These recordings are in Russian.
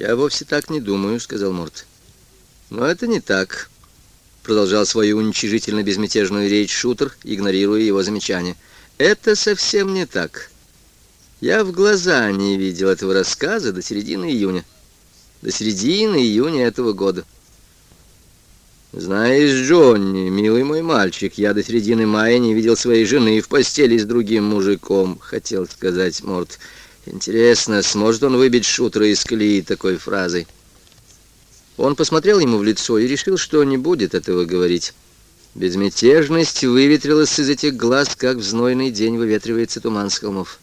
«Я вовсе так не думаю», — сказал Морт. «Но это не так», — продолжал свою уничижительно безмятежную речь шутер, игнорируя его замечание. «Это совсем не так. Я в глаза не видел этого рассказа до середины июня. До середины июня этого года». «Знаешь, Джонни, милый мой мальчик, я до середины мая не видел своей жены в постели с другим мужиком», — хотел сказать Морт. «Интересно, сможет он выбить шутера из колеи такой фразой?» Он посмотрел ему в лицо и решил, что не будет этого говорить. Безмятежность выветрилась из этих глаз, как в знойный день выветривается туман с холмов.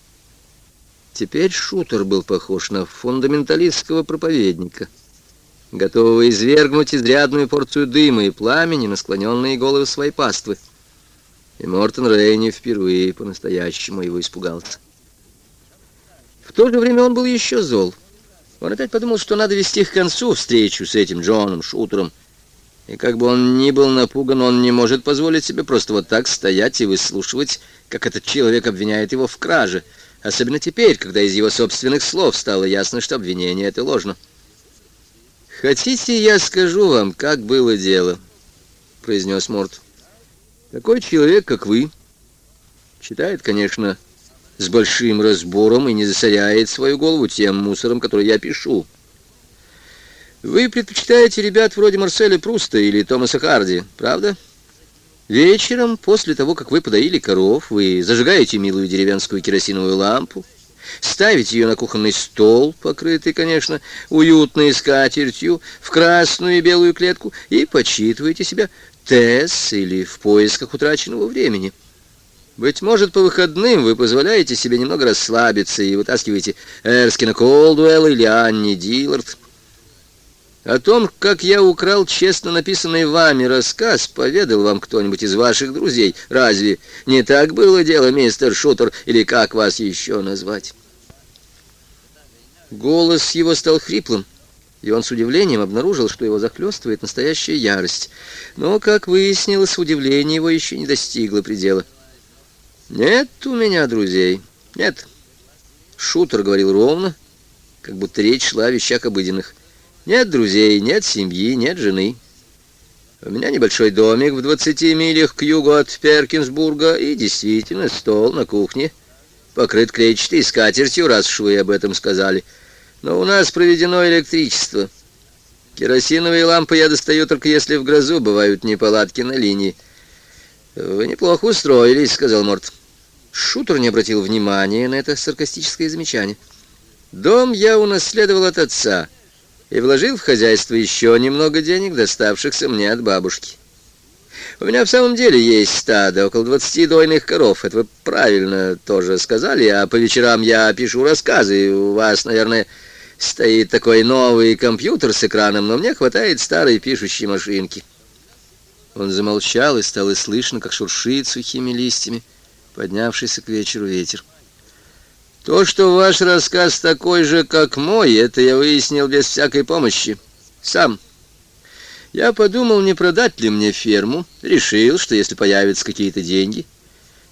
Теперь шутер был похож на фундаменталистского проповедника — готового извергнуть изрядную порцию дыма и пламени на склоненные головы своей паствы. И Мортон Рейни впервые по-настоящему его испугался. В то же время он был еще зол. Он опять подумал, что надо вести к концу встречу с этим Джоном Шутером. И как бы он ни был напуган, он не может позволить себе просто вот так стоять и выслушивать, как этот человек обвиняет его в краже. Особенно теперь, когда из его собственных слов стало ясно, что обвинение это ложно. «Хотите, я скажу вам, как было дело?» — произнес Морт. «Такой человек, как вы, читает, конечно, с большим разбором и не засоряет свою голову тем мусором, который я пишу. Вы предпочитаете ребят вроде Марселя Пруста или Томаса Харди, правда?» Вечером, после того, как вы подоили коров, вы зажигаете милую деревенскую керосиновую лампу, ставите ее на кухонный стол, покрытый, конечно, уютной скатертью, в красную и белую клетку, и почитываете себя Тесс или в поисках утраченного времени. Быть может, по выходным вы позволяете себе немного расслабиться и вытаскиваете Эрскина Колдуэлла или Анни Диллард. О том, как я украл честно написанный вами рассказ, поведал вам кто-нибудь из ваших друзей. Разве не так было дело, мистер Шутер, или как вас еще назвать? Голос его стал хриплым, и он с удивлением обнаружил, что его захлестывает настоящая ярость. Но, как выяснилось, удивление его еще не достигло предела. «Нет у меня друзей, нет». Шутер говорил ровно, как будто речь шла о вещах обыденных. «Нет друзей, нет семьи, нет жены». У меня небольшой домик в двадцати милях к югу от Перкинсбурга и действительно стол на кухне — покрыт клетчатой скатертью, раз уж вы об этом сказали. Но у нас проведено электричество. Керосиновые лампы я достаю только если в грозу бывают неполадки на линии. «Вы неплохо устроились», — сказал Морт. Шутер не обратил внимания на это саркастическое замечание. «Дом я унаследовал от отца» и вложил в хозяйство еще немного денег, доставшихся мне от бабушки. У меня в самом деле есть стадо, около двадцати дойных коров. Это вы правильно тоже сказали. А по вечерам я пишу рассказы. У вас, наверное, стоит такой новый компьютер с экраном, но мне хватает старой пишущей машинки. Он замолчал, и стало слышно, как шуршит сухими листьями, поднявшийся к вечеру ветер. То, что ваш рассказ такой же, как мой, это я выяснил без всякой помощи. Сам. Я подумал, не продать ли мне ферму. Решил, что если появятся какие-то деньги,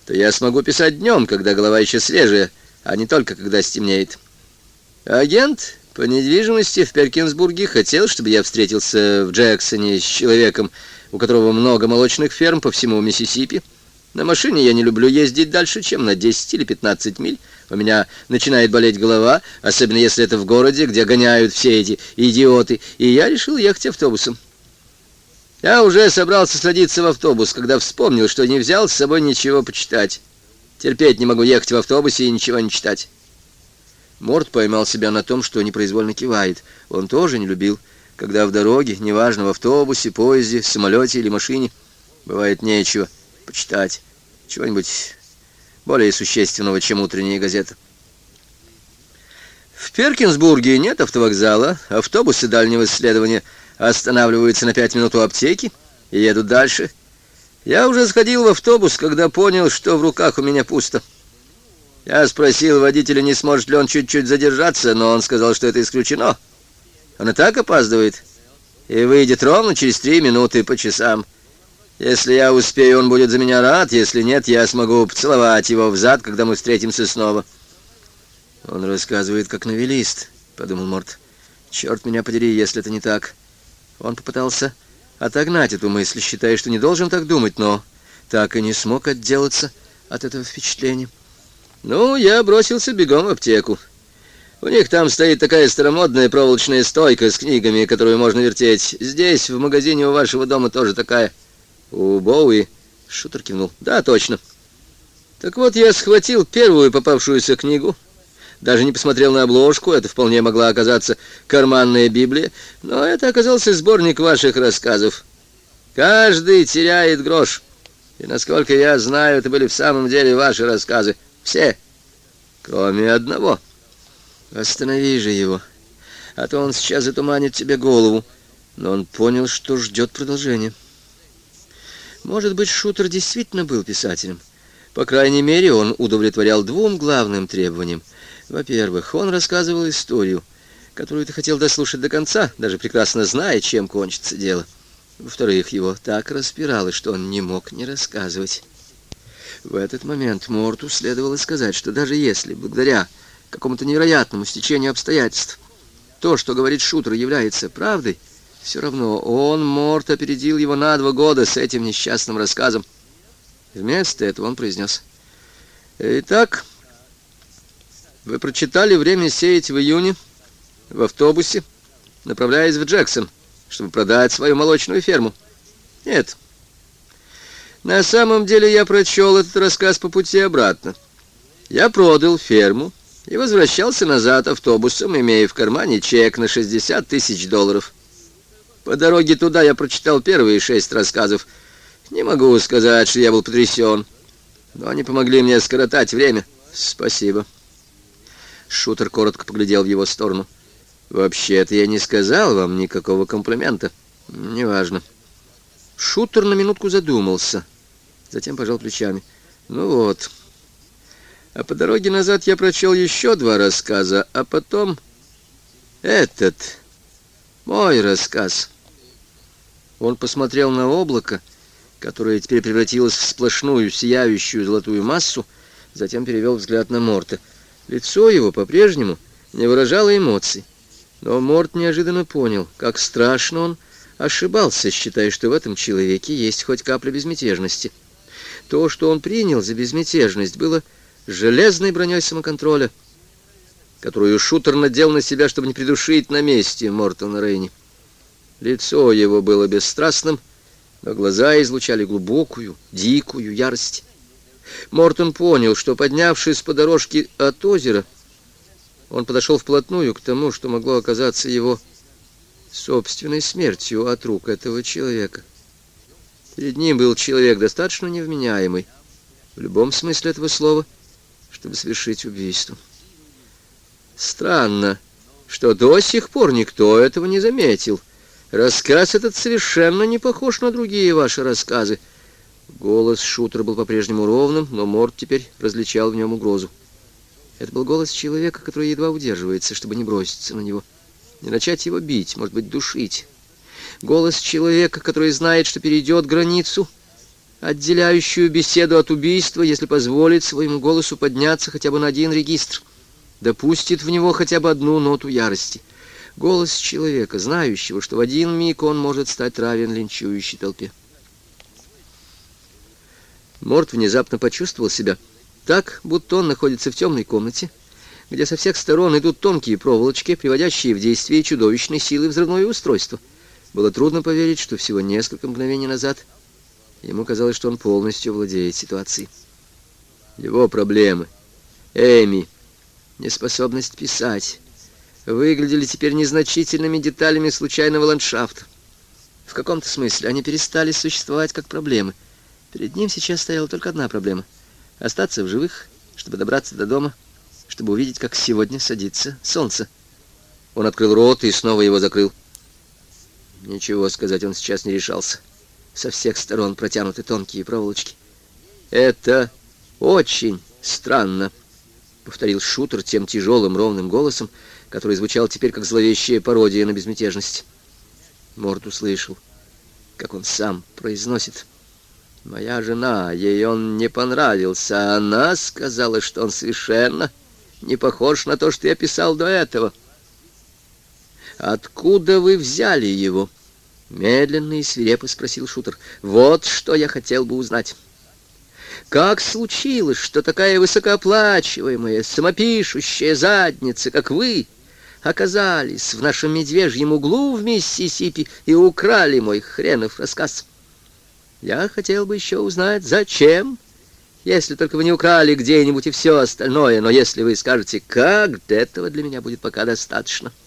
то я смогу писать днем, когда голова еще свежая, а не только когда стемнеет. Агент по недвижимости в Перкинсбурге хотел, чтобы я встретился в Джексоне с человеком, у которого много молочных ферм по всему Миссисипи. На машине я не люблю ездить дальше, чем на 10 или 15 миль. У меня начинает болеть голова, особенно если это в городе, где гоняют все эти идиоты, и я решил ехать автобусом. Я уже собрался садиться в автобус, когда вспомнил, что не взял с собой ничего почитать. Терпеть не могу ехать в автобусе и ничего не читать. Морд поймал себя на том, что непроизвольно кивает. Он тоже не любил, когда в дороге, неважно, в автобусе, поезде, самолете или машине, бывает нечего почитать. Чего-нибудь более существенного, чем утренняя газета. В Перкинсбурге нет автовокзала, автобусы дальнего исследования — останавливаются на пять минут у аптеки и едут дальше. Я уже сходил в автобус, когда понял, что в руках у меня пусто. Я спросил водителя, не сможет ли он чуть-чуть задержаться, но он сказал, что это исключено. Он и так опаздывает и выйдет ровно через три минуты по часам. Если я успею, он будет за меня рад, если нет, я смогу поцеловать его в зад, когда мы встретимся снова. Он рассказывает, как новелист, — подумал Морт. Черт меня подери, если это не так. Он попытался отогнать эту мысль, считая, что не должен так думать, но так и не смог отделаться от этого впечатления. Ну, я бросился бегом в аптеку. У них там стоит такая старомодная проволочная стойка с книгами, которую можно вертеть. Здесь, в магазине у вашего дома, тоже такая. У Боуи. Шутер кивнул. Да, точно. Так вот, я схватил первую попавшуюся книгу, даже не посмотрел на обложку, это вполне могла оказаться карманная Библия, но это оказался сборник ваших рассказов. Каждый теряет грош. И, насколько я знаю, это были в самом деле ваши рассказы. Все, кроме одного. Останови же его, а то он сейчас затуманит тебе голову. Но он понял, что ждет продолжения. Может быть, Шутер действительно был писателем. По крайней мере, он удовлетворял двум главным требованиям — во-первых, он рассказывал историю, которую ты хотел дослушать до конца, даже прекрасно зная, чем кончится дело. Во-вторых, его так распирало, что он не мог не рассказывать. В этот момент Морту следовало сказать, что даже если, благодаря какому-то невероятному стечению обстоятельств, то, что говорит Шутер, является правдой, все равно он, Морт, опередил его на два года с этим несчастным рассказом. Вместо этого он произнес. «Итак, вы прочитали «Время сеять» в июне в автобусе, направляясь в Джексон, чтобы продать свою молочную ферму? Нет. На самом деле я прочел этот рассказ по пути обратно. Я продал ферму и возвращался назад автобусом, имея в кармане чек на 60 тысяч долларов. По дороге туда я прочитал первые шесть рассказов. Не могу сказать, что я был потрясен, но они помогли мне скоротать время. Спасибо. Шутер коротко поглядел в его сторону. «Вообще-то я не сказал вам никакого комплимента. Неважно». Шутер на минутку задумался, затем пожал плечами. «Ну вот. А по дороге назад я прочел еще два рассказа, а потом этот, мой рассказ». Он посмотрел на облако, которое теперь превратилось в сплошную сияющую золотую массу, затем перевел взгляд на Морта — Лицо его по-прежнему не выражало эмоций. Но Морт неожиданно понял, как страшно он ошибался, считая, что в этом человеке есть хоть капля безмятежности. То, что он принял за безмятежность, было железной броней самоконтроля, которую шутер надел на себя, чтобы не придушить на месте Мортона Рейни. Лицо его было бесстрастным, но глаза излучали глубокую, дикую ярость. Мортон понял, что, поднявшись по дорожке от озера, он подошел вплотную к тому, что могло оказаться его собственной смертью от рук этого человека. Перед ним был человек достаточно невменяемый, в любом смысле этого слова, чтобы совершить убийство. Странно, что до сих пор никто этого не заметил. Рассказ этот совершенно не похож на другие ваши рассказы. Голос шутера был по-прежнему ровным, но Морд теперь различал в нем угрозу. Это был голос человека, который едва удерживается, чтобы не броситься на него, не начать его бить, может быть, душить. Голос человека, который знает, что перейдет границу, отделяющую беседу от убийства, если позволит своему голосу подняться хотя бы на один регистр, допустит в него хотя бы одну ноту ярости. Голос человека, знающего, что в один миг он может стать равен линчующей толпе. Морт внезапно почувствовал себя так, будто он находится в темной комнате, где со всех сторон идут тонкие проволочки, приводящие в действие чудовищной силы взрывное устройство. Было трудно поверить, что всего несколько мгновений назад ему казалось, что он полностью владеет ситуацией. Его проблемы, Эми, неспособность писать, выглядели теперь незначительными деталями случайного ландшафта. В каком-то смысле они перестали существовать как проблемы — Перед ним сейчас стояла только одна проблема — остаться в живых, чтобы добраться до дома, чтобы увидеть, как сегодня садится солнце. Он открыл рот и снова его закрыл. Ничего сказать он сейчас не решался. Со всех сторон протянуты тонкие проволочки. «Это очень странно», — повторил шутер тем тяжелым ровным голосом, который звучал теперь как зловещая пародия на безмятежность. Морд услышал, как он сам произносит Моя жена, ей он не понравился. Она сказала, что он совершенно не похож на то, что я писал до этого. Откуда вы взяли его? Медленно и свирепо спросил шутер. Вот что я хотел бы узнать. Как случилось, что такая высокооплачиваемая, самопишущая задница, как вы, оказались в нашем медвежьем углу в Миссисипи и украли мой хренов рассказ? Я хотел бы еще узнать, зачем, если только вы не украли где-нибудь и все остальное, но если вы скажете «как», этого для меня будет пока достаточно. —